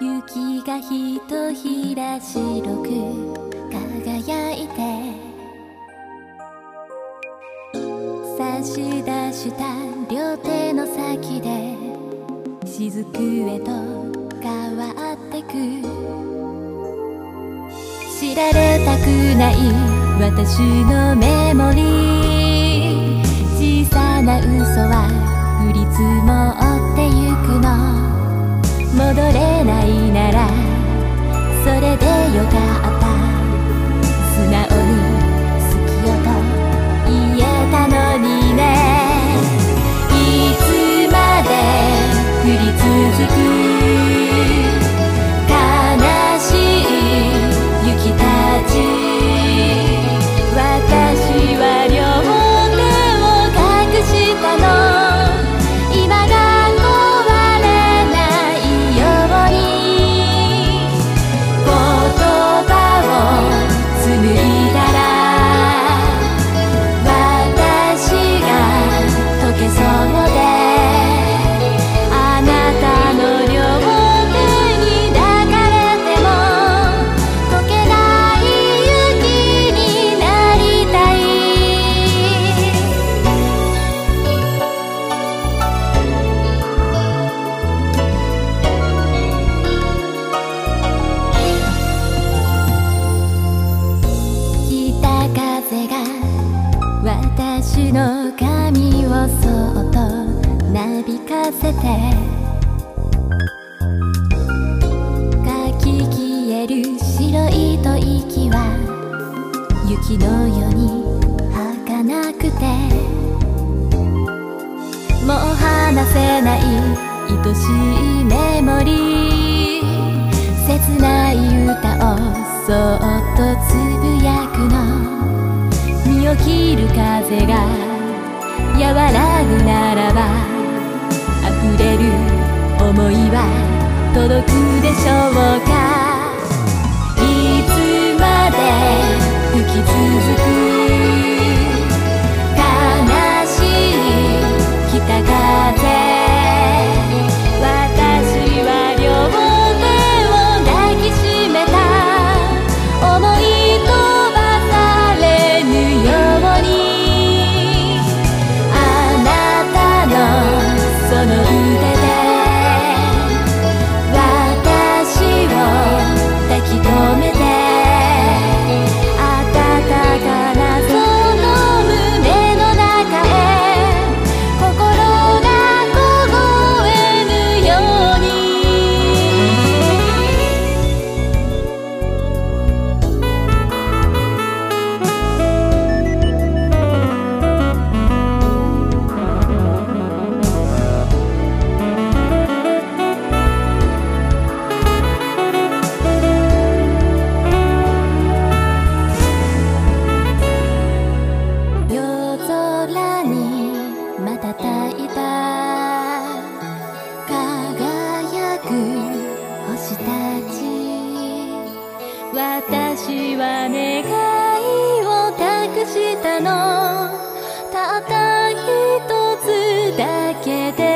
雪がひとひら白く輝いてし出した両手の先で雫へと変わってく。知られたくない私のメモリー。小さな嘘は降り積もってせて」「かき消える白い吐息は雪のように儚くて」「もう離せない愛しいメモリー」「切ない歌をそっとつぶやくの」「身を切る風が」和らぐならば届くでしょうか？いつまで吹き続く？私は願いを託したの。たった一つだけで